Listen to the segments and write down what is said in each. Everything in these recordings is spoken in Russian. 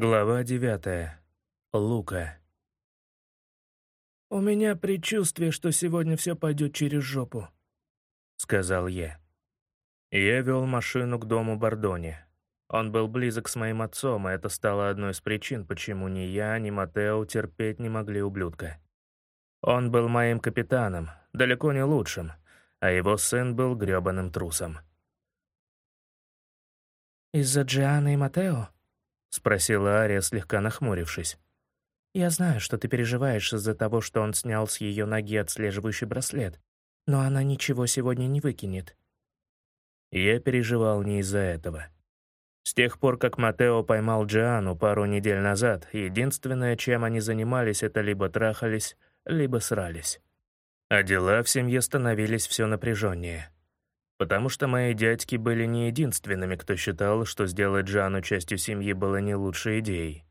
Глава девятая. Лука. «У меня предчувствие, что сегодня все пойдет через жопу», — сказал я. Я вел машину к дому Бордони. Он был близок с моим отцом, и это стало одной из причин, почему ни я, ни Матео терпеть не могли ублюдка. Он был моим капитаном, далеко не лучшим, а его сын был грёбаным трусом. «Из-за Джианы и Матео?» — спросила Ария, слегка нахмурившись. «Я знаю, что ты переживаешь из-за того, что он снял с ее ноги отслеживающий браслет, но она ничего сегодня не выкинет». Я переживал не из-за этого. С тех пор, как Матео поймал Джиану пару недель назад, единственное, чем они занимались, это либо трахались, либо срались. А дела в семье становились все напряженнее. Потому что мои дядьки были не единственными, кто считал, что сделать Жанну частью семьи было не лучшей идеей.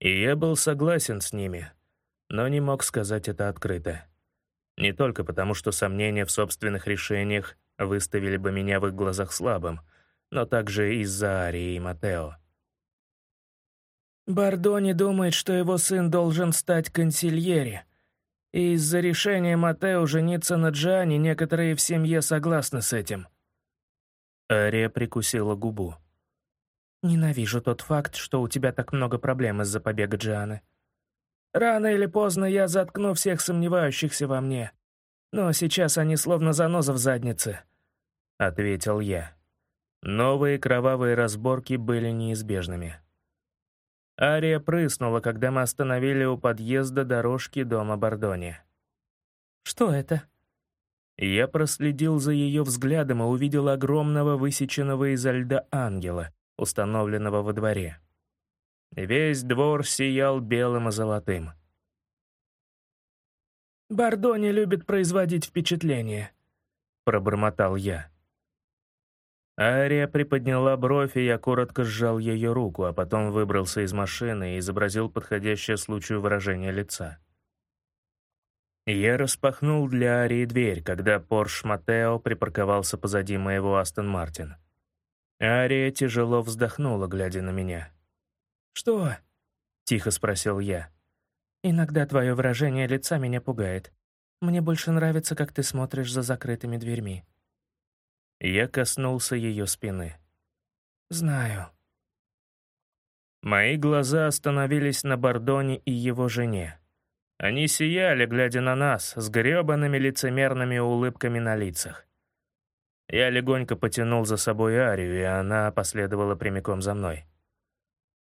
И я был согласен с ними, но не мог сказать это открыто. Не только потому, что сомнения в собственных решениях выставили бы меня в их глазах слабым, но также из-за Арии и Матео. «Бардони думает, что его сын должен стать консильери», и из-за решения Матео жениться на Джане некоторые в семье согласны с этим. Ария прикусила губу. «Ненавижу тот факт, что у тебя так много проблем из-за побега Джианы. Рано или поздно я заткну всех сомневающихся во мне. Но сейчас они словно заноза в заднице», — ответил я. Новые кровавые разборки были неизбежными. Ария прыснула, когда мы остановили у подъезда дорожки дома Бордони. «Что это?» Я проследил за ее взглядом и увидел огромного высеченного изо льда ангела, установленного во дворе. Весь двор сиял белым и золотым. «Бордони любит производить впечатление», — пробормотал я. Ария приподняла бровь, и я коротко сжал ее руку, а потом выбрался из машины и изобразил подходящее случаю выражение лица. Я распахнул для Арии дверь, когда Порш Матео припарковался позади моего Астон Мартин. Ария тяжело вздохнула, глядя на меня. «Что?» — тихо спросил я. «Иногда твое выражение лица меня пугает. Мне больше нравится, как ты смотришь за закрытыми дверьми». Я коснулся ее спины. «Знаю». Мои глаза остановились на Бордоне и его жене. Они сияли, глядя на нас, с грёбаными лицемерными улыбками на лицах. Я легонько потянул за собой Арию, и она последовала прямиком за мной.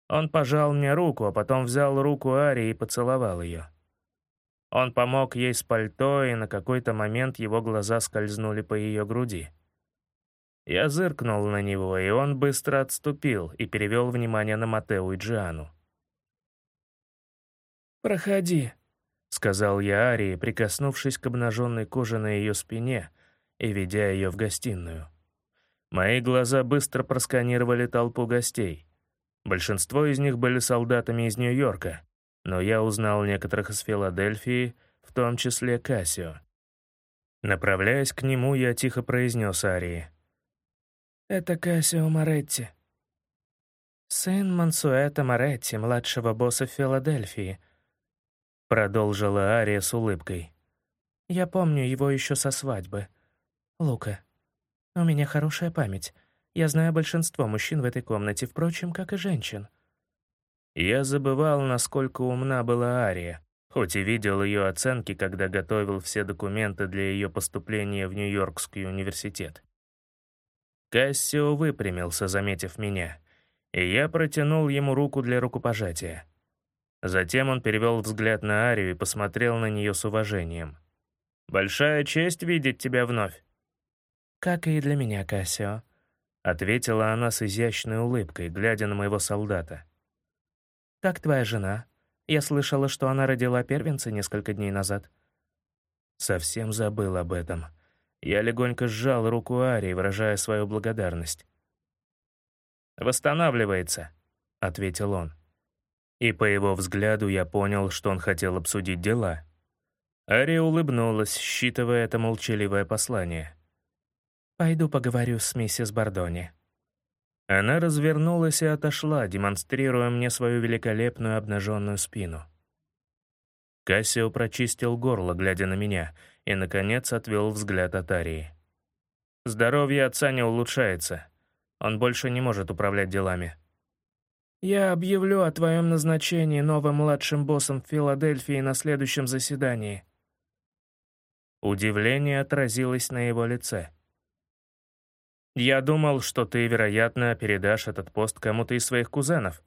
Он пожал мне руку, а потом взял руку Арии и поцеловал ее. Он помог ей с пальто, и на какой-то момент его глаза скользнули по ее груди. Я зыркнул на него, и он быстро отступил и перевел внимание на Матео и Джиану. «Проходи», — сказал я Арии, прикоснувшись к обнаженной коже на ее спине и ведя ее в гостиную. Мои глаза быстро просканировали толпу гостей. Большинство из них были солдатами из Нью-Йорка, но я узнал некоторых из Филадельфии, в том числе Кассио. Направляясь к нему, я тихо произнес Арии — это Кассио Моретти. Сын Мансуэта Моретти, младшего босса в Филадельфии. Продолжила Ария с улыбкой. Я помню его еще со свадьбы. Лука, у меня хорошая память. Я знаю большинство мужчин в этой комнате, впрочем, как и женщин. Я забывал, насколько умна была Ария, хоть и видел ее оценки, когда готовил все документы для ее поступления в Нью-Йоркский университет. Кассио выпрямился, заметив меня, и я протянул ему руку для рукопожатия. Затем он перевел взгляд на Арию и посмотрел на нее с уважением. «Большая честь видеть тебя вновь». «Как и для меня, Кассио», — ответила она с изящной улыбкой, глядя на моего солдата. «Как твоя жена? Я слышала, что она родила первенца несколько дней назад». Совсем забыл об этом. Я легонько сжал руку Арии, выражая свою благодарность. «Восстанавливается», — ответил он. И по его взгляду я понял, что он хотел обсудить дела. Ария улыбнулась, считывая это молчаливое послание. «Пойду поговорю с миссис Бардони». Она развернулась и отошла, демонстрируя мне свою великолепную обнаженную спину. Кассио прочистил горло, глядя на меня, и, наконец, отвел взгляд от Арии. «Здоровье отца не улучшается. Он больше не может управлять делами». «Я объявлю о твоем назначении новым младшим боссом в Филадельфии на следующем заседании». Удивление отразилось на его лице. «Я думал, что ты, вероятно, передашь этот пост кому-то из своих кузенов».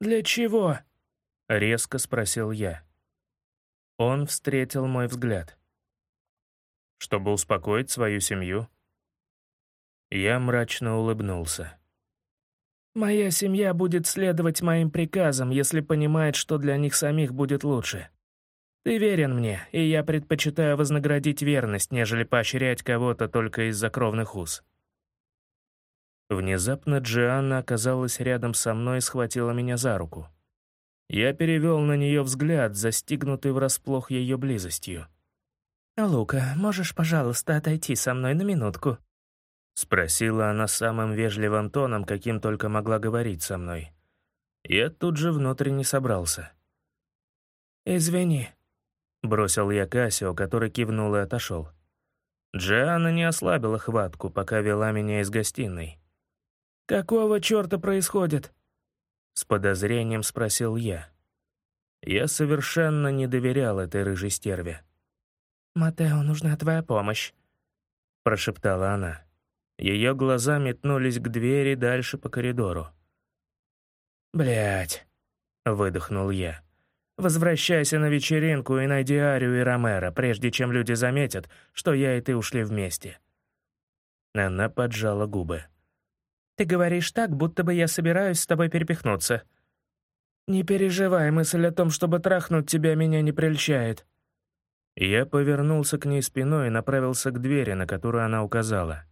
«Для чего?» — резко спросил я. Он встретил мой взгляд. «Чтобы успокоить свою семью?» Я мрачно улыбнулся. «Моя семья будет следовать моим приказам, если понимает, что для них самих будет лучше. Ты верен мне, и я предпочитаю вознаградить верность, нежели поощрять кого-то только из-за кровных уз». Внезапно Джианна оказалась рядом со мной и схватила меня за руку. Я перевел на нее взгляд, застигнутый врасплох ее близостью. «Лука, можешь, пожалуйста, отойти со мной на минутку?» Спросила она самым вежливым тоном, каким только могла говорить со мной. Я тут же внутренне собрался. «Извини», — бросил я Кассио, который кивнул и отошел. Джианна не ослабила хватку, пока вела меня из гостиной. «Какого черта происходит?» С подозрением спросил я. Я совершенно не доверял этой рыжей стерве. «Матео, нужна твоя помощь», — прошептала она. Ее глаза метнулись к двери дальше по коридору. Блять, выдохнул я. «Возвращайся на вечеринку и найди Арию и Ромеро, прежде чем люди заметят, что я и ты ушли вместе». Она поджала губы. Ты говоришь так, будто бы я собираюсь с тобой перепихнуться. Не переживай, мысль о том, чтобы трахнуть тебя, меня не прельщает. Я повернулся к ней спиной и направился к двери, на которую она указала.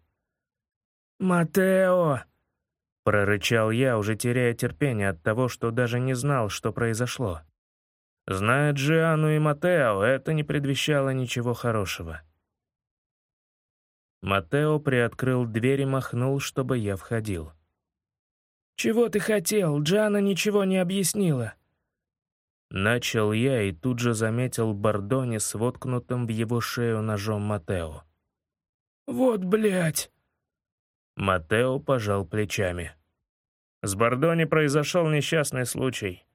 «Матео!» — прорычал я, уже теряя терпение от того, что даже не знал, что произошло. Зная Джиану и Матео, это не предвещало ничего хорошего. Матео приоткрыл дверь и махнул, чтобы я входил. «Чего ты хотел? Джана ничего не объяснила». Начал я и тут же заметил Бордони с воткнутым в его шею ножом Матео. «Вот блядь!» Матео пожал плечами. С Бордони произошел несчастный случай.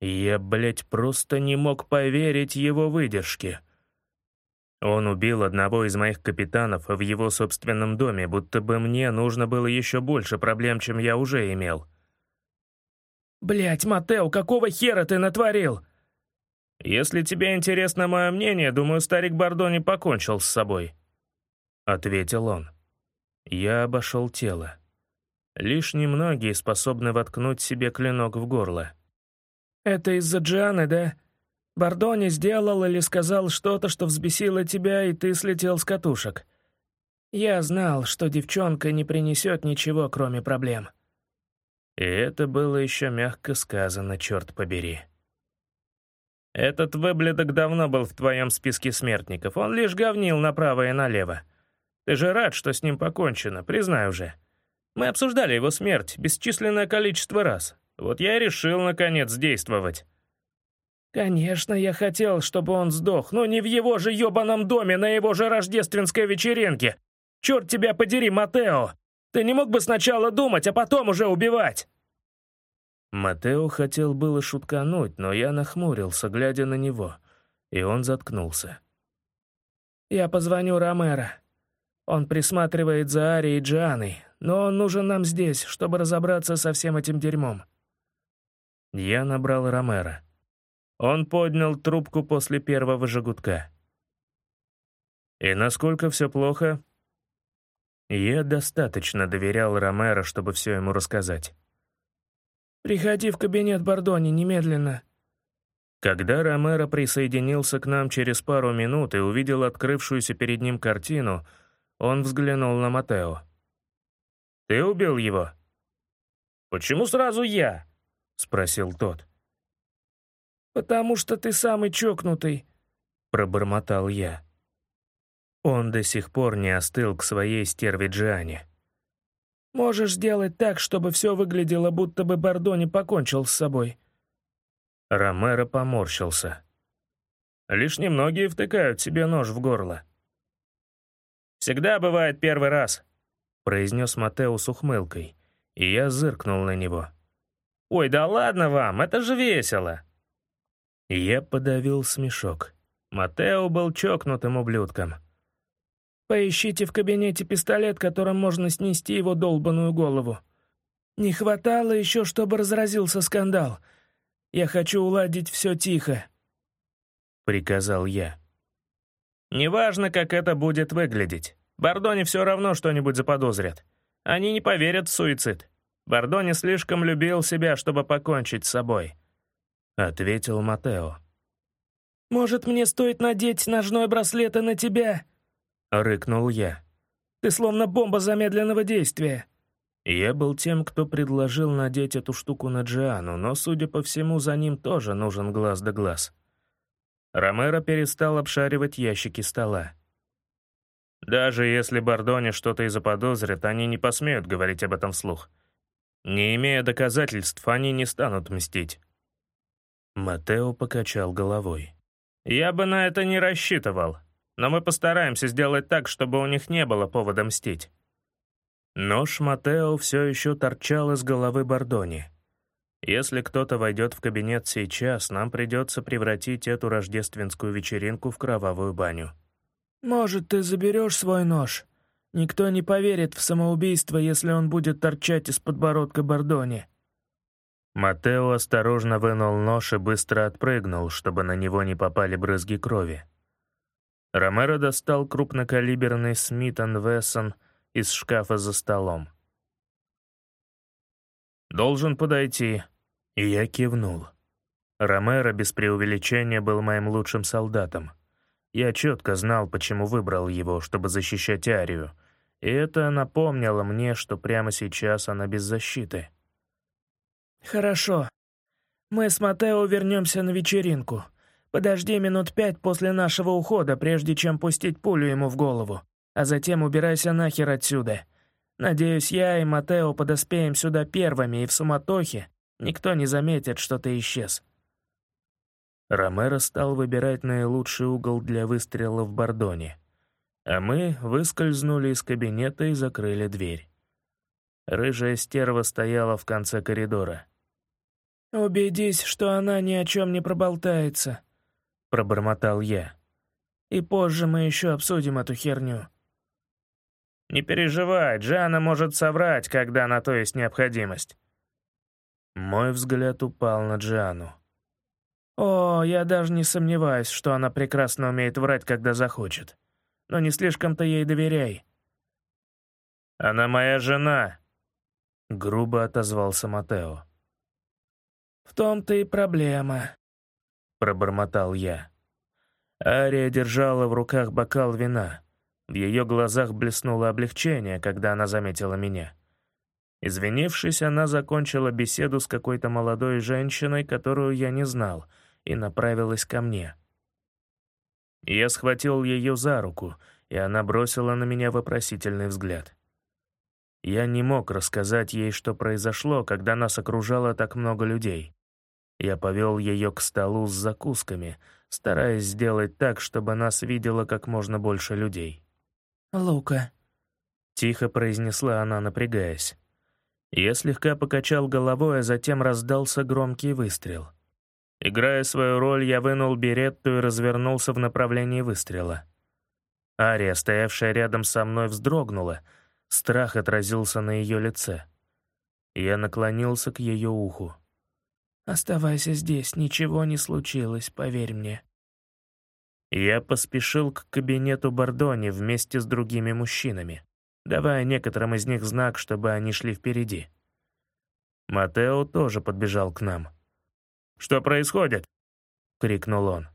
Я, блядь, просто не мог поверить его выдержке. Он убил одного из моих капитанов в его собственном доме, будто бы мне нужно было еще больше проблем, чем я уже имел. Блять, Матео, какого хера ты натворил?» «Если тебе интересно мое мнение, думаю, старик Бордони покончил с собой», — ответил он. Я обошел тело. Лишь немногие способны воткнуть себе клинок в горло. «Это из-за Джианы, да?» Бордони сделал или сказал что-то, что взбесило тебя, и ты слетел с катушек. Я знал, что девчонка не принесет ничего, кроме проблем». И это было еще мягко сказано, черт побери. «Этот выблядок давно был в твоем списке смертников. Он лишь говнил направо и налево. Ты же рад, что с ним покончено, признай уже. Мы обсуждали его смерть бесчисленное количество раз. Вот я и решил, наконец, действовать». «Конечно, я хотел, чтобы он сдох, но не в его же ебаном доме на его же рождественской вечеринке. Черт тебя подери, Матео! Ты не мог бы сначала думать, а потом уже убивать?» Матео хотел было шуткануть, но я нахмурился, глядя на него, и он заткнулся. «Я позвоню Ромеро. Он присматривает за Арией и Джианой, но он нужен нам здесь, чтобы разобраться со всем этим дерьмом». Я набрал Ромеро. Он поднял трубку после первого жигутка. «И насколько все плохо?» Я достаточно доверял Ромеро, чтобы все ему рассказать. «Приходи в кабинет Бордони немедленно». Когда Ромеро присоединился к нам через пару минут и увидел открывшуюся перед ним картину, он взглянул на Матео. «Ты убил его?» «Почему сразу я?» — спросил тот. «Потому что ты самый чокнутый», — пробормотал я. Он до сих пор не остыл к своей стерве Джиане. Можешь сделать так, чтобы все выглядело, будто бы Бордони покончил с собой». Ромеро поморщился. «Лишь немногие втыкают себе нож в горло». «Всегда бывает первый раз», — произнес Матео с ухмылкой, и я зыркнул на него. «Ой, да ладно вам, это же весело!» Я подавил смешок. Матео был чокнутым ублюдком. «Поищите в кабинете пистолет, которым можно снести его долбаную голову. Не хватало еще, чтобы разразился скандал. Я хочу уладить все тихо», — приказал я. «Неважно, как это будет выглядеть. Бордони все равно что-нибудь заподозрят. Они не поверят в суицид. Бордони слишком любил себя, чтобы покончить с собой», — ответил Матео. «Может, мне стоит надеть ножной браслет и на тебя?» — рыкнул я. «Ты словно бомба замедленного действия». Я был тем, кто предложил надеть эту штуку на Джиану, но, судя по всему, за ним тоже нужен глаз да глаз. Ромеро перестал обшаривать ящики стола. Даже если Бордоне что-то и заподозрят, они не посмеют говорить об этом вслух. Не имея доказательств, они не станут мстить. Матео покачал головой. «Я бы на это не рассчитывал, но мы постараемся сделать так, чтобы у них не было повода мстить». Нож Матео все еще торчал из головы Бордони. Если кто-то войдет в кабинет сейчас, нам придется превратить эту рождественскую вечеринку в кровавую баню. «Может, ты заберешь свой нож? Никто не поверит в самоубийство, если он будет торчать из подбородка Бордони». Матео осторожно вынул нож и быстро отпрыгнул, чтобы на него не попали брызги крови. Ромеро достал крупнокалиберный Смит Вессон из шкафа за столом. «Должен подойти». И я кивнул. Ромеро без преувеличения был моим лучшим солдатом. Я четко знал, почему выбрал его, чтобы защищать Арию, и это напомнило мне, что прямо сейчас она без защиты. «Хорошо. Мы с Матео вернемся на вечеринку. Подожди минут пять после нашего ухода, прежде чем пустить пулю ему в голову, а затем убирайся нахер отсюда. Надеюсь, я и Матео подоспеем сюда первыми, и в суматохе никто не заметит, что ты исчез». Ромеро стал выбирать наилучший угол для выстрела в Бордоне, а мы выскользнули из кабинета и закрыли дверь. Рыжая стерва стояла в конце коридора. «Убедись, что она ни о чем не проболтается», — пробормотал я. «И позже мы еще обсудим эту херню». «Не переживай, Джана может соврать, когда на то есть необходимость». Мой взгляд упал на Джану. «О, я даже не сомневаюсь, что она прекрасно умеет врать, когда захочет. Но не слишком-то ей доверяй». «Она моя жена», — грубо отозвался Матео. «В том-то и проблема», — пробормотал я. Ария держала в руках бокал вина. В ее глазах блеснуло облегчение, когда она заметила меня. Извинившись, она закончила беседу с какой-то молодой женщиной, которую я не знал, и направилась ко мне. Я схватил ее за руку, и она бросила на меня вопросительный взгляд. Я не мог рассказать ей, что произошло, когда нас окружало так много людей. Я повел ее к столу с закусками, стараясь сделать так, чтобы нас видело как можно больше людей. «Лука», — тихо произнесла она, напрягаясь. Я слегка покачал головой, а затем раздался громкий выстрел. Играя свою роль, я вынул беретту и развернулся в направлении выстрела. Ария, стоявшая рядом со мной, вздрогнула — Страх отразился на ее лице. Я наклонился к ее уху. «Оставайся здесь, ничего не случилось, поверь мне». Я поспешил к кабинету Бордони вместе с другими мужчинами, давая некоторым из них знак, чтобы они шли впереди. Матео тоже подбежал к нам. «Что происходит?» — крикнул он.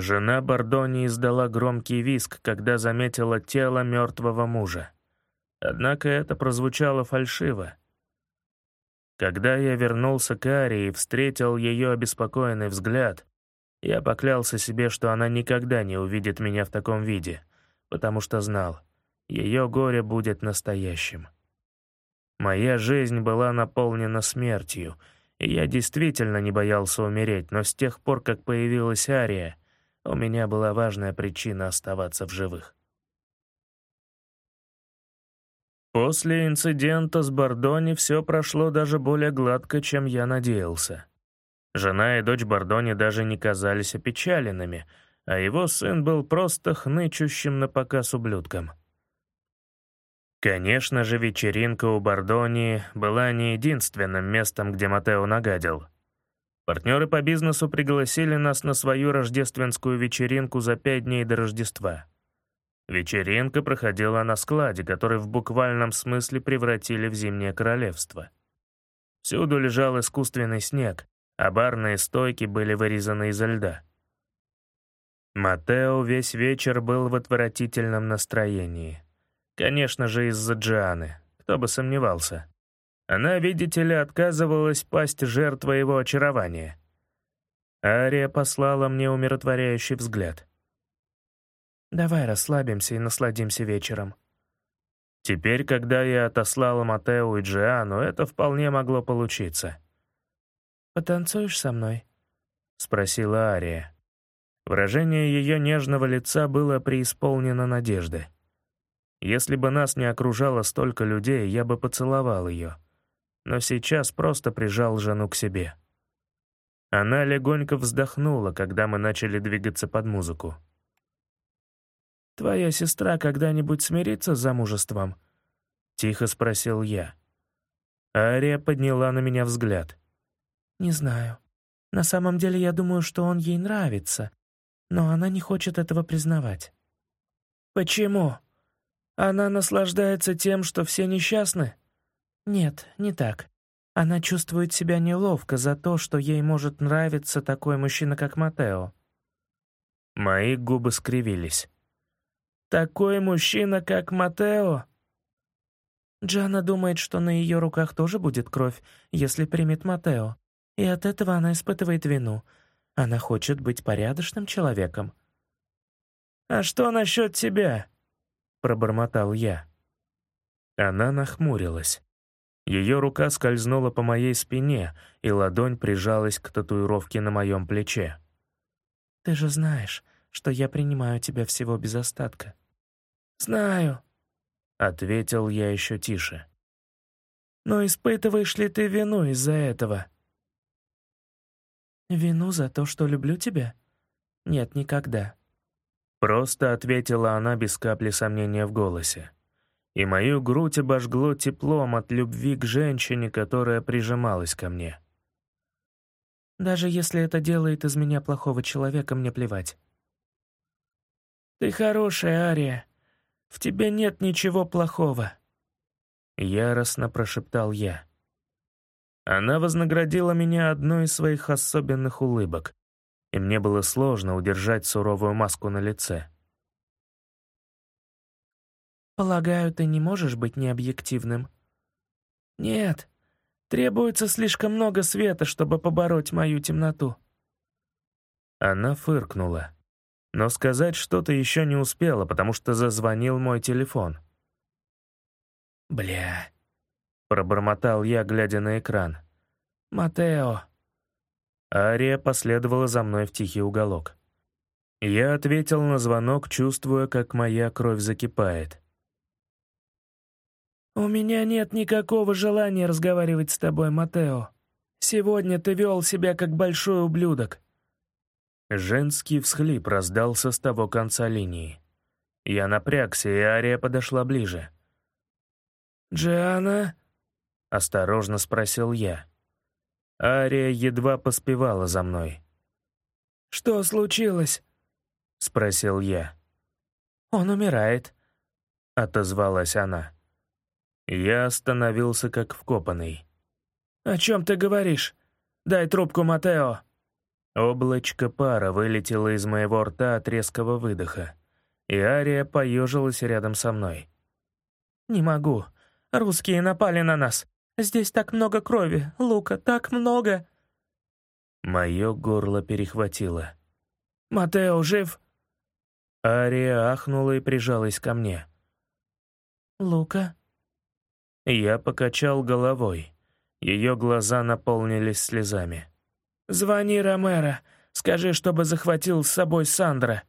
Жена Бордони издала громкий виск, когда заметила тело мертвого мужа. Однако это прозвучало фальшиво. Когда я вернулся к Ари и встретил ее обеспокоенный взгляд, я поклялся себе, что она никогда не увидит меня в таком виде, потому что знал, ее горе будет настоящим. Моя жизнь была наполнена смертью, и я действительно не боялся умереть, но с тех пор, как появилась Ария, у меня была важная причина оставаться в живых. После инцидента с Бордони все прошло даже более гладко, чем я надеялся. Жена и дочь Бордони даже не казались опечаленными, а его сын был просто хнычущим на показ ублюдком. Конечно же, вечеринка у Бордони была не единственным местом, где Матео нагадил. Партнеры по бизнесу пригласили нас на свою рождественскую вечеринку за пять дней до Рождества. Вечеринка проходила на складе, который в буквальном смысле превратили в зимнее королевство. Всюду лежал искусственный снег, а барные стойки были вырезаны изо льда. Матео весь вечер был в отвратительном настроении. Конечно же, из-за Джианы, кто бы сомневался. Она, видите ли, отказывалась пасть жертвой его очарования. Ария послала мне умиротворяющий взгляд. Давай расслабимся и насладимся вечером. Теперь, когда я отослала Матео и Джиану, это вполне могло получиться. «Потанцуешь со мной?» — спросила Ария. Выражение ее нежного лица было преисполнено надежды. Если бы нас не окружало столько людей, я бы поцеловал ее. Но сейчас просто прижал жену к себе. Она легонько вздохнула, когда мы начали двигаться под музыку. «Твоя сестра когда-нибудь смирится с замужеством?» — тихо спросил я. Ария подняла на меня взгляд. «Не знаю. На самом деле я думаю, что он ей нравится, но она не хочет этого признавать». «Почему? Она наслаждается тем, что все несчастны?» «Нет, не так. Она чувствует себя неловко за то, что ей может нравиться такой мужчина, как Матео». Мои губы скривились. Такой мужчина, как Матео. Джана думает, что на ее руках тоже будет кровь, если примет Матео. И от этого она испытывает вину. Она хочет быть порядочным человеком. «А что насчет тебя?» — пробормотал я. Она нахмурилась. Ее рука скользнула по моей спине, и ладонь прижалась к татуировке на моем плече. «Ты же знаешь, что я принимаю тебя всего без остатка». «Знаю», — ответил я еще тише. «Но испытываешь ли ты вину из-за этого?» «Вину за то, что люблю тебя? Нет, никогда». Просто ответила она без капли сомнения в голосе. И мою грудь обожгло теплом от любви к женщине, которая прижималась ко мне. «Даже если это делает из меня плохого человека, мне плевать. «Ты хорошая, Ария. В тебе нет ничего плохого». Яростно прошептал я. Она вознаградила меня одной из своих особенных улыбок, и мне было сложно удержать суровую маску на лице. «Полагаю, ты не можешь быть необъективным?» «Нет, требуется слишком много света, чтобы побороть мою темноту». Она фыркнула но сказать что-то еще не успела, потому что зазвонил мой телефон. «Бля», — пробормотал я, глядя на экран. «Матео». Ария последовала за мной в тихий уголок. Я ответил на звонок, чувствуя, как моя кровь закипает. «У меня нет никакого желания разговаривать с тобой, Матео. Сегодня ты вел себя как большой ублюдок. Женский всхлип раздался с того конца линии. Я напрягся, и Ария подошла ближе. «Джиана?» — осторожно спросил я. Ария едва поспевала за мной. «Что случилось?» — спросил я. «Он умирает», — отозвалась она. Я остановился как вкопанный. «О чем ты говоришь? Дай трубку, Матео!» Облачко пара вылетело из моего рта от резкого выдоха, и Ария поежилась рядом со мной. «Не могу. Русские напали на нас. Здесь так много крови, лука, так много!» Мое горло перехватило. «Матео жив?» Ария ахнула и прижалась ко мне. Лука?» Я покачал головой. Ее глаза наполнились слезами. «Звони Ромеро. Скажи, чтобы захватил с собой Сандра».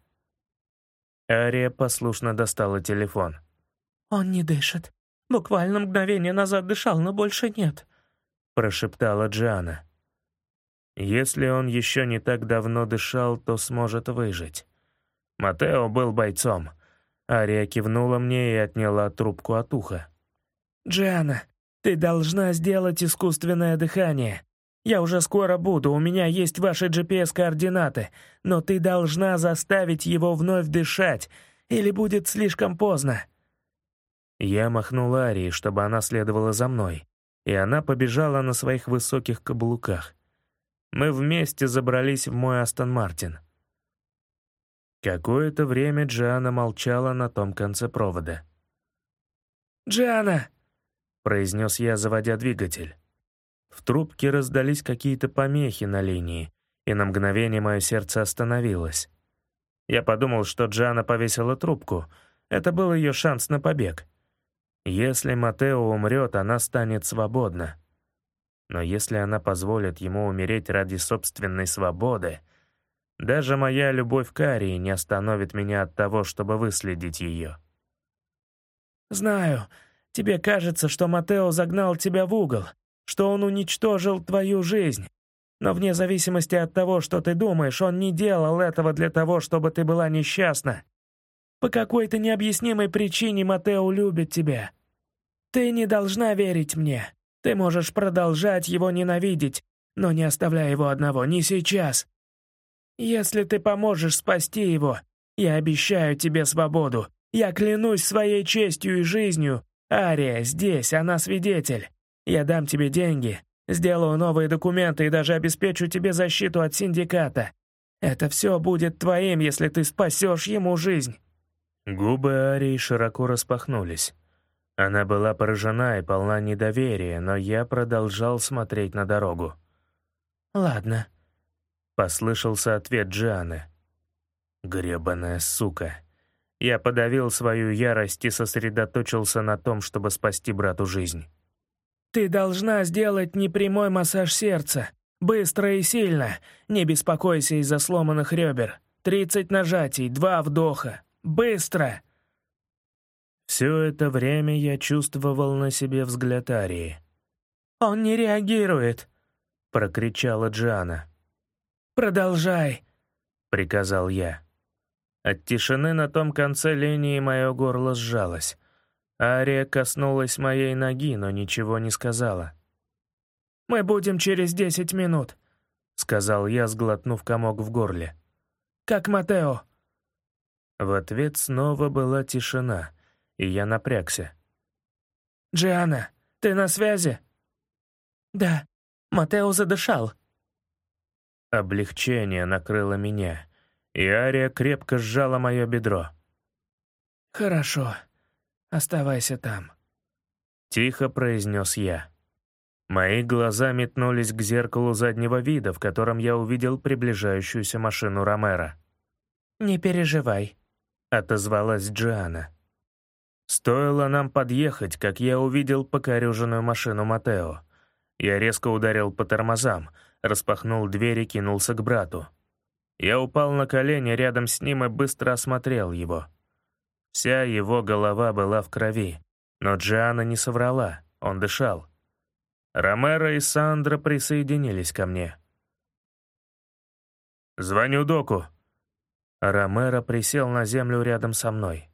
Ария послушно достала телефон. «Он не дышит. Буквально мгновение назад дышал, но больше нет», — прошептала Джиана. «Если он еще не так давно дышал, то сможет выжить. Матео был бойцом». Ария кивнула мне и отняла трубку от уха. «Джиана, ты должна сделать искусственное дыхание. Я уже скоро буду, у меня есть ваши GPS-координаты, но ты должна заставить его вновь дышать, или будет слишком поздно». Я махнул Арии, чтобы она следовала за мной, и она побежала на своих высоких каблуках. Мы вместе забрались в мой Астон Мартин. Какое-то время Джиана молчала на том конце провода. «Джиана!» — произнес я, заводя двигатель. В трубке раздались какие-то помехи на линии, и на мгновение мое сердце остановилось. Я подумал, что Джиана повесила трубку. Это был ее шанс на побег. Если Матео умрет, она станет свободна. Но если она позволит ему умереть ради собственной свободы, даже моя любовь к Арии не остановит меня от того, чтобы выследить ее. «Знаю, тебе кажется, что Матео загнал тебя в угол, что он уничтожил твою жизнь. Но вне зависимости от того, что ты думаешь, он не делал этого для того, чтобы ты была несчастна. По какой-то необъяснимой причине Матео любит тебя. Ты не должна верить мне. Ты можешь продолжать его ненавидеть, но не оставляй его одного, не сейчас. Если ты поможешь спасти его, я обещаю тебе свободу. Я клянусь своей честью и жизнью. Ария здесь, она свидетель. Я дам тебе деньги, сделаю новые документы и даже обеспечу тебе защиту от синдиката. Это все будет твоим, если ты спасешь ему жизнь». Губы Арии широко распахнулись. Она была поражена и полна недоверия, но я продолжал смотреть на дорогу. «Ладно», — послышался ответ Джианы. «Гребаная сука». Я подавил свою ярость и сосредоточился на том, чтобы спасти брату жизнь. «Ты должна сделать непрямой массаж сердца. Быстро и сильно. Не беспокойся из-за сломанных ребер. Тридцать нажатий, два вдоха. Быстро!» Все это время я чувствовал на себе взгляд Арии. «Он не реагирует!» — прокричала Джана. «Продолжай!» — приказал я. От тишины на том конце линии мое горло сжалось. Ария коснулась моей ноги, но ничего не сказала. «Мы будем через десять минут», — сказал я, сглотнув комок в горле. «Как Матео?» В ответ снова была тишина, и я напрягся. «Джиана, ты на связи?» «Да, Матео задышал». Облегчение накрыло меня, и Ария крепко сжала мое бедро. «Хорошо», Оставайся там», — тихо произнес я. Мои глаза метнулись к зеркалу заднего вида, в котором я увидел приближающуюся машину Ромера. «Не переживай», — отозвалась Джиана. Стоило нам подъехать, как я увидел покореженную машину Матео. Я резко ударил по тормозам, распахнул дверь и кинулся к брату. Я упал на колени рядом с ним и быстро осмотрел его. Вся его голова была в крови, но Джиана не соврала, он дышал. Ромеро и Сандра присоединились ко мне. «Звоню доку». Ромеро присел на землю рядом со мной.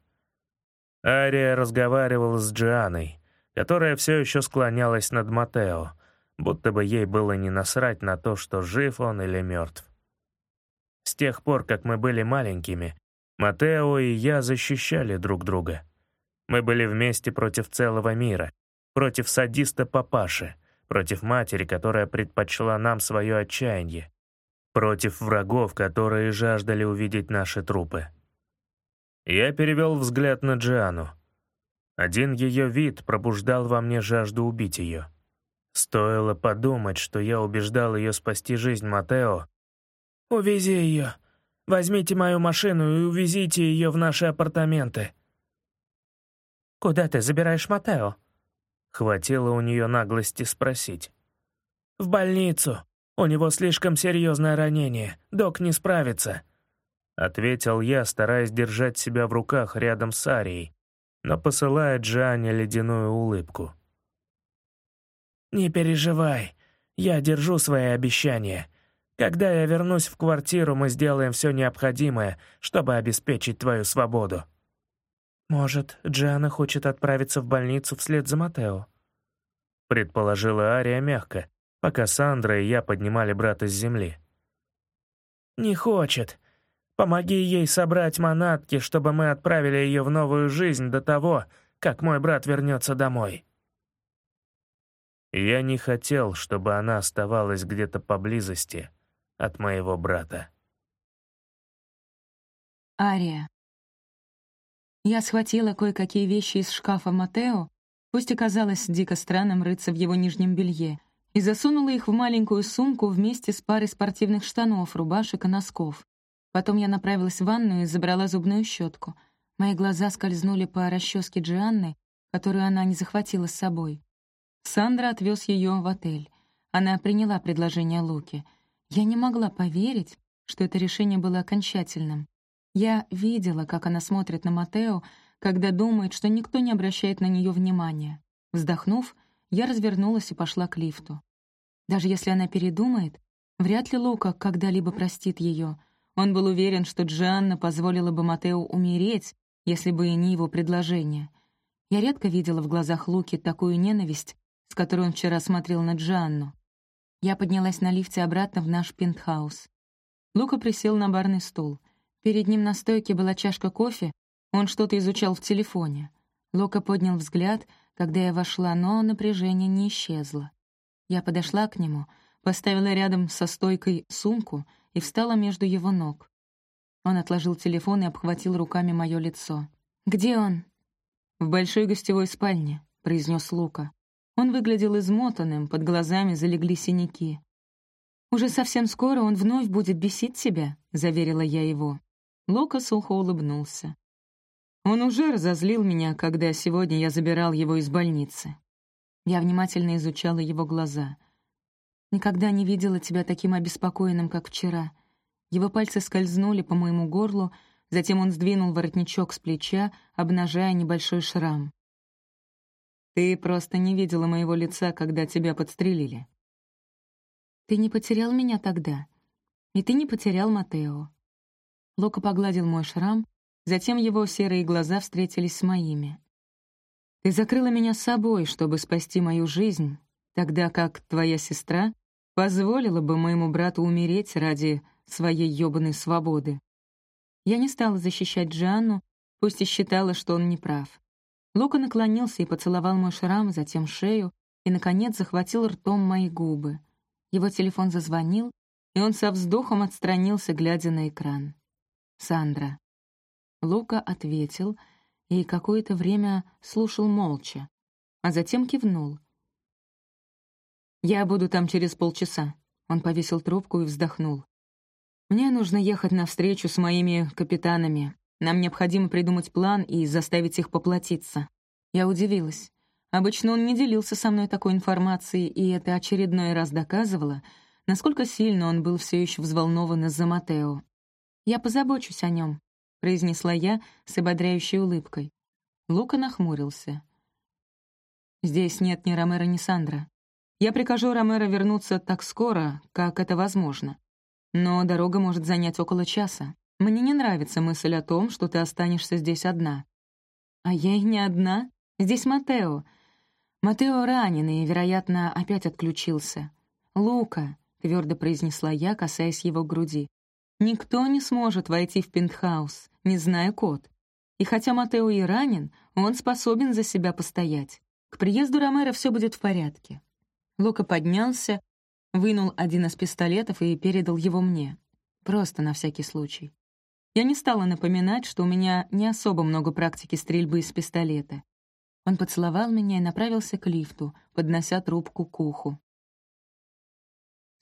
Ария разговаривала с Джианой, которая все еще склонялась над Матео, будто бы ей было не насрать на то, что жив он или мертв. С тех пор, как мы были маленькими, Матео и я защищали друг друга. Мы были вместе против целого мира, против садиста-папаши, против матери, которая предпочла нам свое отчаяние, против врагов, которые жаждали увидеть наши трупы. Я перевел взгляд на Джиану. Один ее вид пробуждал во мне жажду убить ее. Стоило подумать, что я убеждал ее спасти жизнь Матео. «Увези ее», Возьмите мою машину и увезите ее в наши апартаменты». «Куда ты забираешь Матео?» Хватило у нее наглости спросить. «В больницу. У него слишком серьезное ранение. Док не справится», — ответил я, стараясь держать себя в руках рядом с Арией, но посылая Джиане ледяную улыбку. «Не переживай. Я держу свои обещания. Когда я вернусь в квартиру, мы сделаем все необходимое, чтобы обеспечить твою свободу». «Может, Джиана хочет отправиться в больницу вслед за Матео?» Предположила Ария мягко, пока Сандра и я поднимали брата с земли. «Не хочет. Помоги ей собрать манатки, чтобы мы отправили ее в новую жизнь до того, как мой брат вернется домой». Я не хотел, чтобы она оставалась где-то поблизости от моего брата. Ария. Я схватила кое-какие вещи из шкафа Матео, пусть и казалось дико странным рыться в его нижнем белье, и засунула их в маленькую сумку вместе с парой спортивных штанов, рубашек и носков. Потом я направилась в ванную и забрала зубную щетку. Мои глаза скользнули по расческе Джианны, которую она не захватила с собой. Сандра отвез ее в отель. Она приняла предложение Луки. Я не могла поверить, что это решение было окончательным. Я видела, как она смотрит на Матео, когда думает, что никто не обращает на нее внимания. Вздохнув, я развернулась и пошла к лифту. Даже если она передумает, вряд ли Лука когда-либо простит ее. Он был уверен, что Джанна позволила бы Матео умереть, если бы и не его предложение. Я редко видела в глазах Луки такую ненависть, с которой он вчера смотрел на Джанну. Я поднялась на лифте обратно в наш пентхаус. Лука присел на барный стул. Перед ним на стойке была чашка кофе, он что-то изучал в телефоне. Лока поднял взгляд, когда я вошла, но напряжение не исчезло. Я подошла к нему, поставила рядом со стойкой сумку и встала между его ног. Он отложил телефон и обхватил руками мое лицо. «Где он?» «В большой гостевой спальне», — произнес Лука. Он выглядел измотанным, под глазами залегли синяки. «Уже совсем скоро он вновь будет бесить тебя», — заверила я его. Лука сухо улыбнулся. Он уже разозлил меня, когда сегодня я забирал его из больницы. Я внимательно изучала его глаза. Никогда не видела тебя таким обеспокоенным, как вчера. Его пальцы скользнули по моему горлу, затем он сдвинул воротничок с плеча, обнажая небольшой шрам. «Ты просто не видела моего лица, когда тебя подстрелили». «Ты не потерял меня тогда, и ты не потерял Матео. Лока погладил мой шрам, затем его серые глаза встретились с моими. «Ты закрыла меня собой, чтобы спасти мою жизнь, тогда как твоя сестра позволила бы моему брату умереть ради своей ёбаной свободы». Я не стала защищать Джанну, пусть и считала, что он не прав. Лука наклонился и поцеловал мой шрам, затем шею, и, наконец, захватил ртом мои губы. Его телефон зазвонил, и он со вздохом отстранился, глядя на экран. Сандра. Лука ответил и какое-то время слушал молча, а затем кивнул. «Я буду там через полчаса», — он повесил трубку и вздохнул. «Мне нужно ехать на встречу с моими капитанами. Нам необходимо придумать план и заставить их поплатиться». Я удивилась. Обычно он не делился со мной такой информацией, и это очередной раз доказывало, насколько сильно он был все еще взволнован из-за Матео. «Я позабочусь о нем», — произнесла я с ободряющей улыбкой. Лука нахмурился. «Здесь нет ни Ромера, ни Сандра. Я прикажу Ромеро вернуться так скоро, как это возможно. Но дорога может занять около часа. Мне не нравится мысль о том, что ты останешься здесь одна». «А я и не одна. Здесь Матео. Матео ранен и, вероятно, опять отключился. Лука», — твердо произнесла я, касаясь его груди. Никто не сможет войти в пентхаус, не зная код. И хотя Матео и ранен, он способен за себя постоять. К приезду Ромеро все будет в порядке. Лука поднялся, вынул один из пистолетов и передал его мне. Просто на всякий случай. Я не стала напоминать, что у меня не особо много практики стрельбы из пистолета. Он поцеловал меня и направился к лифту, поднося трубку к уху.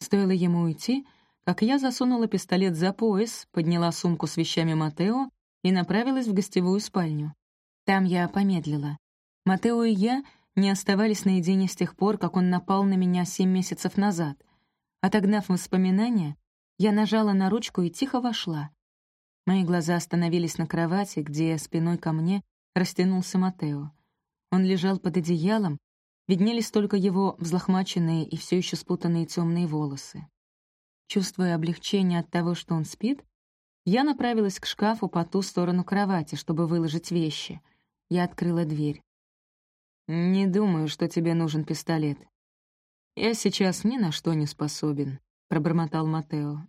Стоило ему уйти, как я засунула пистолет за пояс, подняла сумку с вещами Матео и направилась в гостевую спальню. Там я помедлила. Матео и я не оставались наедине с тех пор, как он напал на меня семь месяцев назад. Отогнав воспоминания, я нажала на ручку и тихо вошла. Мои глаза остановились на кровати, где спиной ко мне растянулся Матео. Он лежал под одеялом, виднелись только его взлохмаченные и все еще спутанные темные волосы. Чувствуя облегчение от того, что он спит, я направилась к шкафу по ту сторону кровати, чтобы выложить вещи. Я открыла дверь. «Не думаю, что тебе нужен пистолет. Я сейчас ни на что не способен», — пробормотал Матео.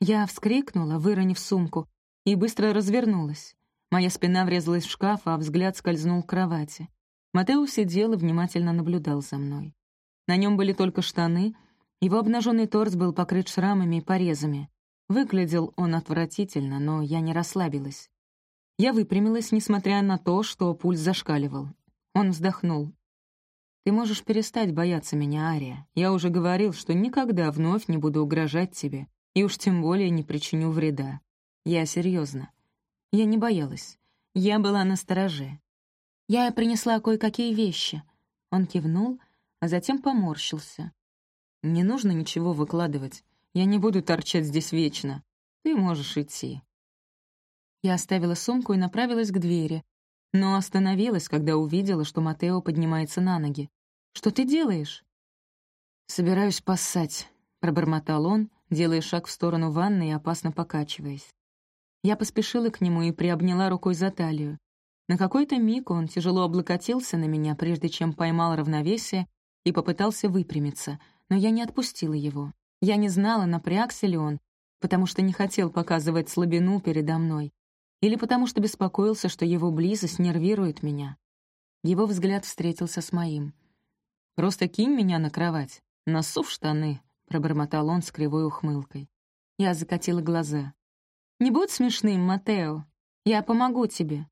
Я вскрикнула, выронив сумку, и быстро развернулась. Моя спина врезалась в шкаф, а взгляд скользнул к кровати. Матео сидел и внимательно наблюдал за мной. На нем были только штаны, его обнаженный торс был покрыт шрамами и порезами. Выглядел он отвратительно, но я не расслабилась. Я выпрямилась, несмотря на то, что пульс зашкаливал. Он вздохнул. «Ты можешь перестать бояться меня, Ария. Я уже говорил, что никогда вновь не буду угрожать тебе, и уж тем более не причиню вреда. Я серьезно. Я не боялась. Я была на стороже. Я принесла кое-какие вещи. Он кивнул, а затем поморщился. Не нужно ничего выкладывать. Я не буду торчать здесь вечно. Ты можешь идти. Я оставила сумку и направилась к двери, но остановилась, когда увидела, что Матео поднимается на ноги. «Что ты делаешь?» «Собираюсь поссать», — пробормотал он, делая шаг в сторону ванны и опасно покачиваясь. Я поспешила к нему и приобняла рукой за талию. На какой-то миг он тяжело облокотился на меня, прежде чем поймал равновесие и попытался выпрямиться, но я не отпустила его. Я не знала, напрягся ли он, потому что не хотел показывать слабину передо мной, или потому что беспокоился, что его близость нервирует меня. Его взгляд встретился с моим. «Просто кинь меня на кровать, носу в штаны», — пробормотал он с кривой ухмылкой. Я закатила глаза. «Не будь смешным, Матео. Я помогу тебе».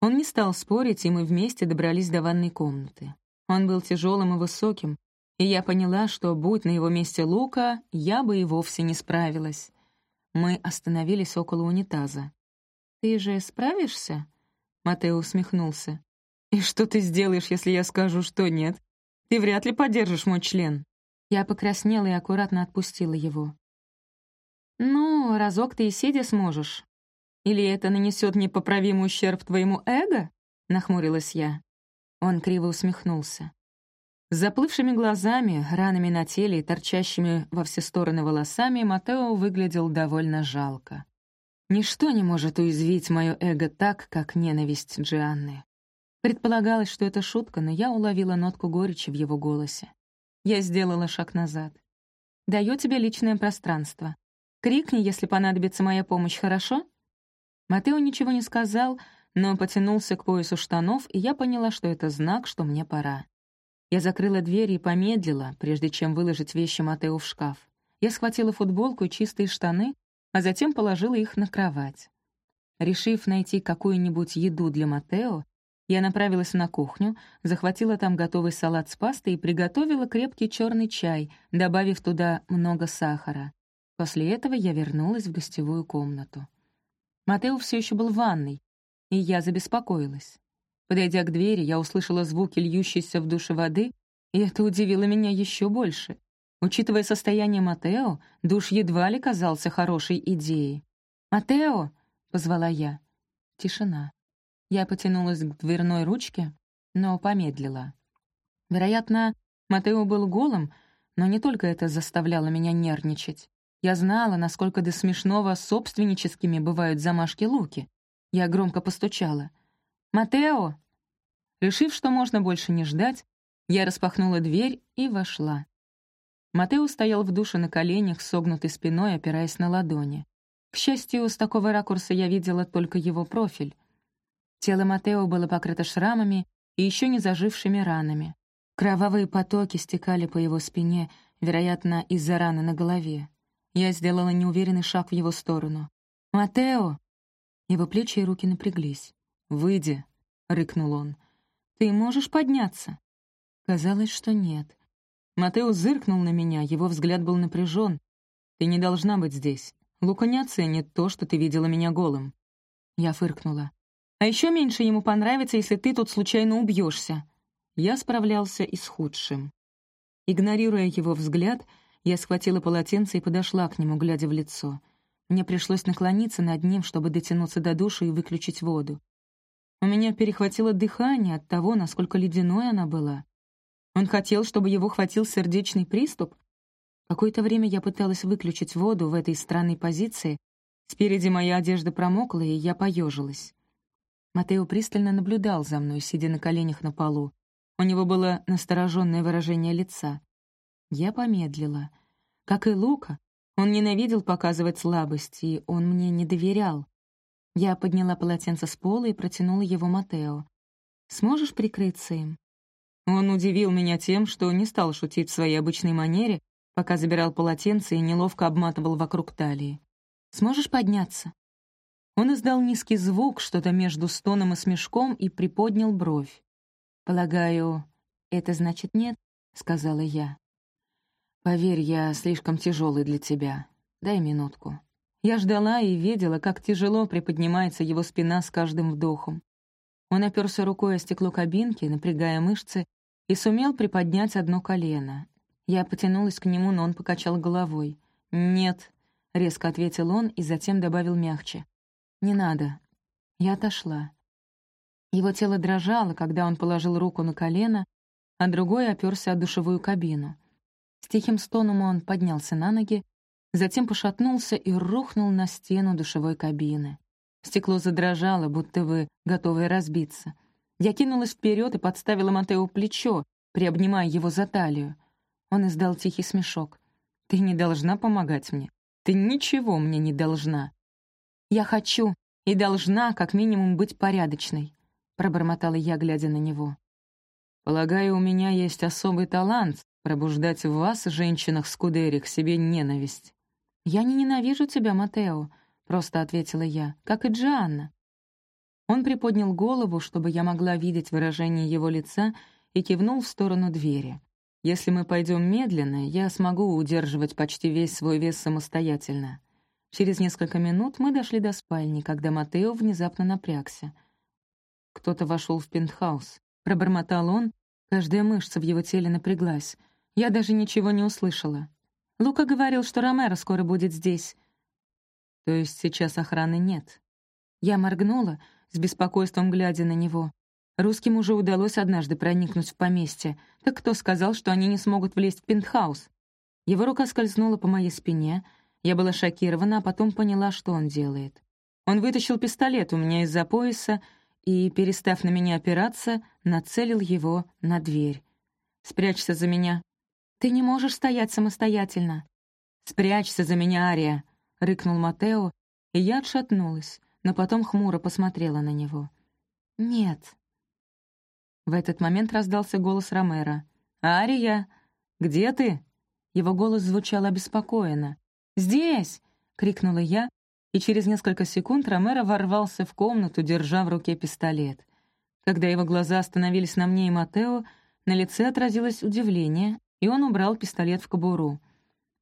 Он не стал спорить, и мы вместе добрались до ванной комнаты. Он был тяжелым и высоким, и я поняла, что, будь на его месте Лука, я бы и вовсе не справилась. Мы остановились около унитаза. «Ты же справишься?» Матео усмехнулся. «И что ты сделаешь, если я скажу, что нет? Ты вряд ли поддержишь мой член». Я покраснела и аккуратно отпустила его. «Ну, разок ты и сидя сможешь. Или это нанесет непоправимый ущерб твоему эго?» — нахмурилась я. Он криво усмехнулся. С заплывшими глазами, ранами на теле и торчащими во все стороны волосами Матео выглядел довольно жалко. Ничто не может уязвить мое эго так, как ненависть Джианны. Предполагалось, что это шутка, но я уловила нотку горечи в его голосе. Я сделала шаг назад. «Даю тебе личное пространство. Крикни, если понадобится моя помощь, хорошо?» Матео ничего не сказал, но потянулся к поясу штанов, и я поняла, что это знак, что мне пора. Я закрыла дверь и помедлила, прежде чем выложить вещи Матео в шкаф. Я схватила футболку и чистые штаны, а затем положила их на кровать. Решив найти какую-нибудь еду для Матео, я направилась на кухню, захватила там готовый салат с пастой и приготовила крепкий черный чай, добавив туда много сахара. После этого я вернулась в гостевую комнату. Матео все еще был в ванной, и я забеспокоилась. Подойдя к двери, я услышала звуки льющейся в душе воды, и это удивило меня еще больше. Учитывая состояние Матео, душ едва ли казался хорошей идеей. «Матео!» — позвала я. Тишина. Я потянулась к дверной ручке, но помедлила. Вероятно, Матео был голым, но не только это заставляло меня нервничать. Я знала, насколько до смешного собственническими бывают замашки Луки. Я громко постучала. «Матео!» Решив, что можно больше не ждать, я распахнула дверь и вошла. Матео стоял в душе на коленях, согнутой спиной, опираясь на ладони. К счастью, с такого ракурса я видела только его профиль. Тело Матео было покрыто шрамами и еще не зажившими ранами. Кровавые потоки стекали по его спине, вероятно, из-за раны на голове. Я сделала неуверенный шаг в его сторону. «Матео!» Его плечи и руки напряглись. «Выйди!» — рыкнул он. «Ты можешь подняться?» Казалось, что нет. Матео зыркнул на меня, его взгляд был напряжен. «Ты не должна быть здесь. Лука не оценит то, что ты видела меня голым». Я фыркнула. А еще меньше ему понравится, если ты тут случайно убьешься. Я справлялся и с худшим. Игнорируя его взгляд, я схватила полотенце и подошла к нему, глядя в лицо. Мне пришлось наклониться над ним, чтобы дотянуться до души и выключить воду. У меня перехватило дыхание от того, насколько ледяной она была. Он хотел, чтобы его хватил сердечный приступ? Какое-то время я пыталась выключить воду в этой странной позиции. Спереди моя одежда промокла, и я поежилась. Матео пристально наблюдал за мной, сидя на коленях на полу. У него было настороженное выражение лица. Я помедлила. Как и Лука, он ненавидел показывать слабость, и он мне не доверял. Я подняла полотенце с пола и протянула его Матео. «Сможешь прикрыться им?» Он удивил меня тем, что не стал шутить в своей обычной манере, пока забирал полотенце и неловко обматывал вокруг талии. «Сможешь подняться?» Он издал низкий звук, что-то между стоном и смешком, и приподнял бровь. «Полагаю, это значит нет?» — сказала я. «Поверь, я слишком тяжелый для тебя. Дай минутку». Я ждала и видела, как тяжело приподнимается его спина с каждым вдохом. Он оперся рукой о стекло кабинки, напрягая мышцы, и сумел приподнять одно колено. Я потянулась к нему, но он покачал головой. «Нет», — резко ответил он и затем добавил мягче. «Не надо». Я отошла. Его тело дрожало, когда он положил руку на колено, а другой оперся о душевую кабину. С тихим стоном он поднялся на ноги, затем пошатнулся и рухнул на стену душевой кабины. Стекло задрожало, будто вы готовы разбиться. Я кинулась вперед и подставила Матео плечо, приобнимая его за талию. Он издал тихий смешок. «Ты не должна помогать мне. Ты ничего мне не должна». «Я хочу и должна, как минимум, быть порядочной», — пробормотала я, глядя на него. «Полагаю, у меня есть особый талант пробуждать в вас, женщинах Скудери, к себе ненависть. «Я не ненавижу тебя, Матео», — просто ответила я, — «как и Джианна». Он приподнял голову, чтобы я могла видеть выражение его лица, и кивнул в сторону двери. «Если мы пойдем медленно, я смогу удерживать почти весь свой вес самостоятельно». Через несколько минут мы дошли до спальни, когда Матео внезапно напрягся. Кто-то вошел в пентхаус. Пробормотал он, каждая мышца в его теле напряглась. Я даже ничего не услышала. Лука говорил, что Ромеро скоро будет здесь. То есть сейчас охраны нет. Я моргнула, с беспокойством глядя на него. Русским уже удалось однажды проникнуть в поместье. Так кто сказал, что они не смогут влезть в пентхаус? Его рука скользнула по моей спине. Я была шокирована, а потом поняла, что он делает. Он вытащил пистолет у меня из-за пояса и, перестав на меня опираться, нацелил его на дверь. «Спрячься за меня», ты не можешь стоять самостоятельно. «Спрячься за меня, Ария!» — рыкнул Матео, и я отшатнулась, но потом хмуро посмотрела на него. «Нет». В этот момент раздался голос Ромера. «Ария, где ты?» Его голос звучал обеспокоенно. «Здесь!» — крикнула я, и через несколько секунд Ромеро ворвался в комнату, держа в руке пистолет. Когда его глаза остановились на мне и Матео, на лице отразилось удивление, и он убрал пистолет в кобуру.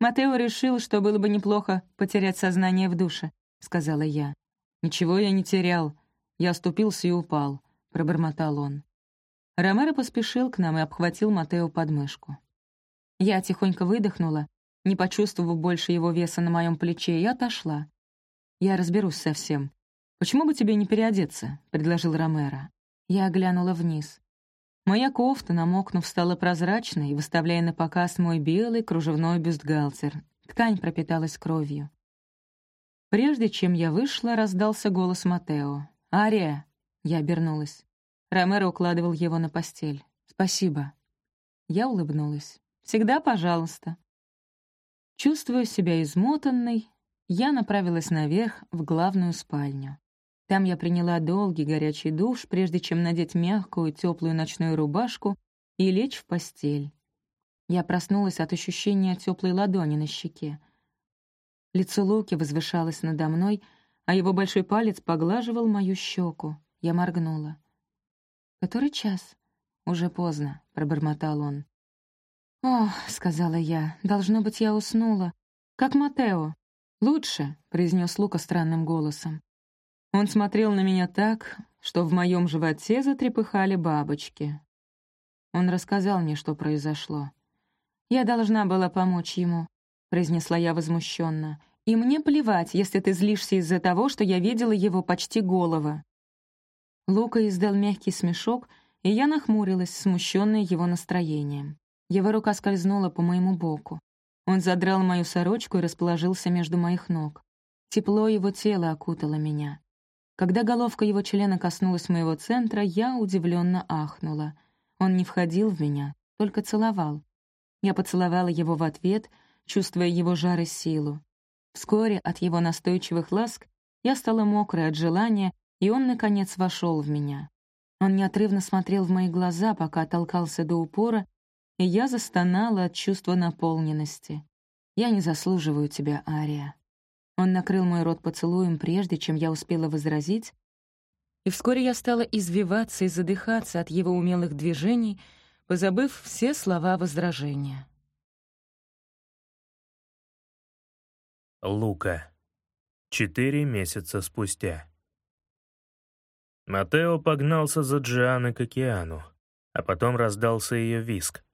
«Матео решил, что было бы неплохо потерять сознание в душе», — сказала я. «Ничего я не терял. Я оступился и упал», — пробормотал он. Ромеро поспешил к нам и обхватил Матео под мышку. Я тихонько выдохнула, не почувствовав больше его веса на моем плече, и отошла. «Я разберусь со всем. Почему бы тебе не переодеться?» — предложил Ромеро. Я оглянула вниз. Моя кофта, намокнув, стала прозрачной, выставляя на показ мой белый кружевной бюстгальтер. Ткань пропиталась кровью. Прежде чем я вышла, раздался голос Матео. «Ария!» — я обернулась. Ромеро укладывал его на постель. «Спасибо». Я улыбнулась. «Всегда пожалуйста». Чувствуя себя измотанной, я направилась наверх в главную спальню. Там я приняла долгий горячий душ, прежде чем надеть мягкую теплую ночную рубашку и лечь в постель. Я проснулась от ощущения теплой ладони на щеке. Лицо Луки возвышалось надо мной, а его большой палец поглаживал мою щеку. Я моргнула. «Который час?» «Уже поздно», — пробормотал он. «О», — сказала я, — «должно быть, я уснула. Как Матео». «Лучше», — произнес Лука странным голосом. Он смотрел на меня так, что в моем животе затрепыхали бабочки. Он рассказал мне, что произошло. «Я должна была помочь ему», — произнесла я возмущенно. «И мне плевать, если ты злишься из-за того, что я видела его почти голого». Лука издал мягкий смешок, и я нахмурилась, смущенная его настроением. Его рука скользнула по моему боку. Он задрал мою сорочку и расположился между моих ног. Тепло его тела окутало меня. Когда головка его члена коснулась моего центра, я удивленно ахнула. Он не входил в меня, только целовал. Я поцеловала его в ответ, чувствуя его жар и силу. Вскоре от его настойчивых ласк я стала мокрой от желания, и он, наконец, вошел в меня. Он неотрывно смотрел в мои глаза, пока толкался до упора, и я застонала от чувства наполненности. «Я не заслуживаю тебя, Ария». Он накрыл мой рот поцелуем, прежде чем я успела возразить, и вскоре я стала извиваться и задыхаться от его умелых движений, позабыв все слова возражения. Лука. Четыре месяца спустя. Матео погнался за Джианой к океану, а потом раздался ее виск.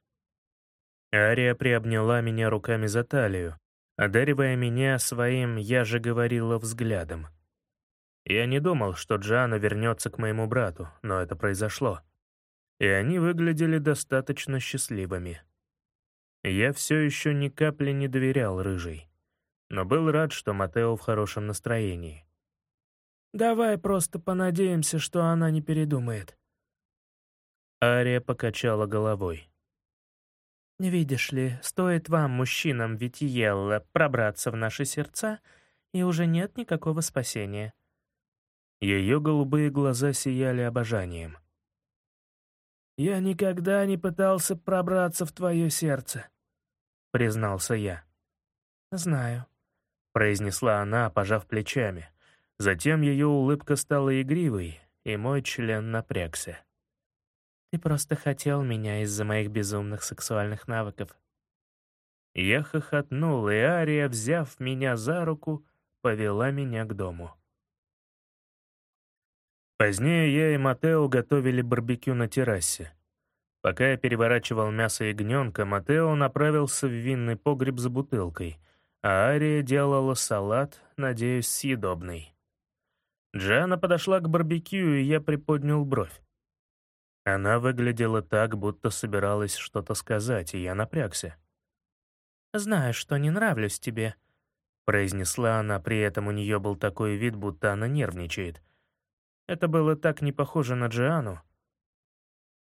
Ария приобняла меня руками за талию, одаривая меня своим «я же говорила» взглядом. Я не думал, что Джиана вернется к моему брату, но это произошло. И они выглядели достаточно счастливыми. Я все еще ни капли не доверял Рыжей, но был рад, что Матео в хорошем настроении. «Давай просто понадеемся, что она не передумает». Ария покачала головой. «Видишь ли, стоит вам, мужчинам Витиелла, пробраться в наши сердца, и уже нет никакого спасения». Ее голубые глаза сияли обожанием. «Я никогда не пытался пробраться в твое сердце», — признался я. «Знаю», — произнесла она, пожав плечами. Затем ее улыбка стала игривой, и мой член напрягся. «Ты просто хотел меня из-за моих безумных сексуальных навыков». Я хохотнул, и Ария, взяв меня за руку, повела меня к дому. Позднее я и Матео готовили барбекю на террасе. Пока я переворачивал мясо ягненка, Матео направился в винный погреб за бутылкой, а Ария делала салат, надеюсь, съедобный. Джана подошла к барбекю, и я приподнял бровь. Она выглядела так, будто собиралась что-то сказать, и я напрягся. «Знаю, что не нравлюсь тебе», — произнесла она, при этом у нее был такой вид, будто она нервничает. Это было так не похоже на Джиану.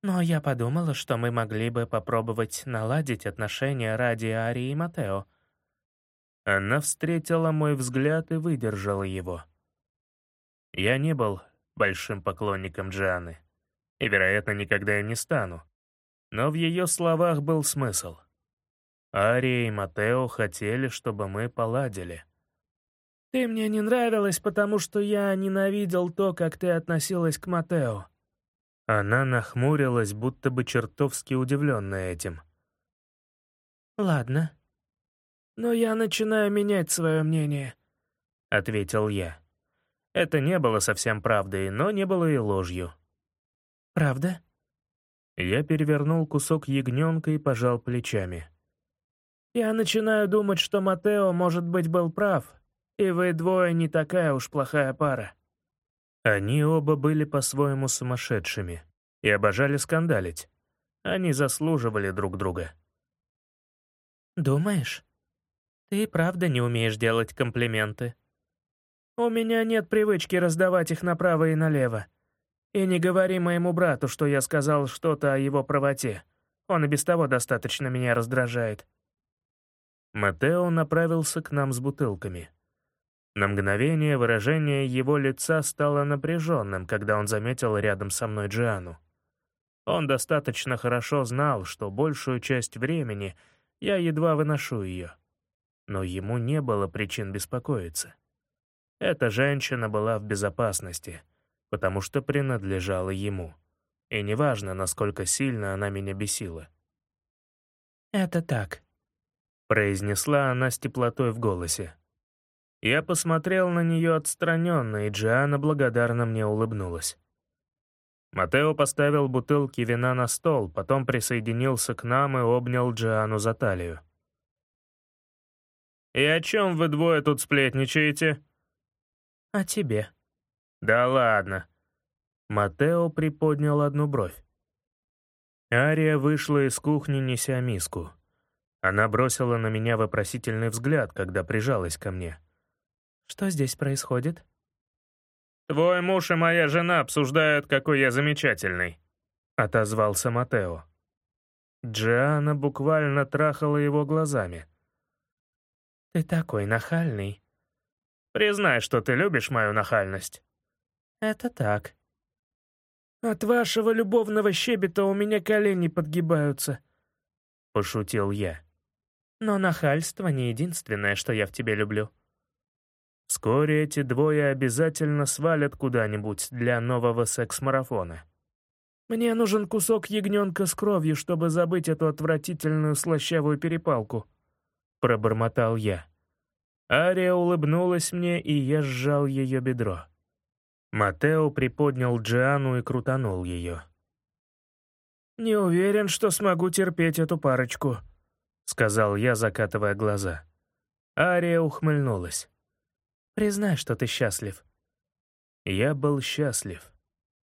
«Но я подумала, что мы могли бы попробовать наладить отношения ради Арии и Матео». Она встретила мой взгляд и выдержала его. Я не был большим поклонником Джианы, и, вероятно, никогда и не стану. Но в ее словах был смысл. Ария и Матео хотели, чтобы мы поладили. «Ты мне не нравилась, потому что я ненавидел то, как ты относилась к Матео». Она нахмурилась, будто бы чертовски удивленная этим. «Ладно. Но я начинаю менять свое мнение», — ответил я. Это не было совсем правдой, но не было и ложью. «Правда?» Я перевернул кусок ягненка и пожал плечами. «Я начинаю думать, что Матео, может быть, был прав, и вы двое не такая уж плохая пара». Они оба были по-своему сумасшедшими и обожали скандалить. Они заслуживали друг друга. «Думаешь? Ты правда не умеешь делать комплименты?» У меня нет привычки раздавать их направо и налево. И не говори моему брату, что я сказал что-то о его правоте. Он и без того достаточно меня раздражает». Матео направился к нам с бутылками. На мгновение выражение его лица стало напряженным, когда он заметил рядом со мной Джиану. Он достаточно хорошо знал, что большую часть времени я едва выношу ее. Но ему не было причин беспокоиться. Эта женщина была в безопасности, потому что принадлежала ему. И неважно, насколько сильно она меня бесила. «Это так», — произнесла она с теплотой в голосе. Я посмотрел на нее отстраненно, и Джиана благодарно мне улыбнулась. Матео поставил бутылки вина на стол, потом присоединился к нам и обнял Джиану за талию. «И о чем вы двое тут сплетничаете?» «О тебе». «Да ладно». Матео приподнял одну бровь. Ария вышла из кухни, неся миску. Она бросила на меня вопросительный взгляд, когда прижалась ко мне. «Что здесь происходит?» «Твой муж и моя жена обсуждают, какой я замечательный», — отозвался Матео. Джиана буквально трахала его глазами. «Ты такой нахальный». «Признай, что ты любишь мою нахальность». «Это так», «От вашего любовного щебета у меня колени подгибаются», — пошутил я. «Но нахальство не единственное, что я в тебе люблю». Вскоре эти двое обязательно свалят куда-нибудь для нового секс-марафона. «Мне нужен кусок ягненка с кровью, чтобы забыть эту отвратительную слащавую перепалку», — пробормотал я. Ария улыбнулась мне, и я сжал ее бедро. Матео приподнял Джиану и крутанул ее. «Не уверен, что смогу терпеть эту парочку», — сказал я, закатывая глаза. Ария ухмыльнулась. «Признай, что ты счастлив». Я был счастлив.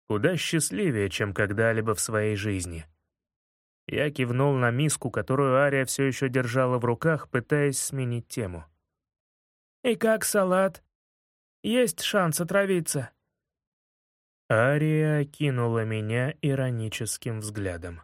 Куда счастливее, чем когда-либо в своей жизни. Я кивнул на миску, которую Ария все еще держала в руках, пытаясь сменить тему. «И как салат? Есть шанс отравиться?» Ария окинула меня ироническим взглядом.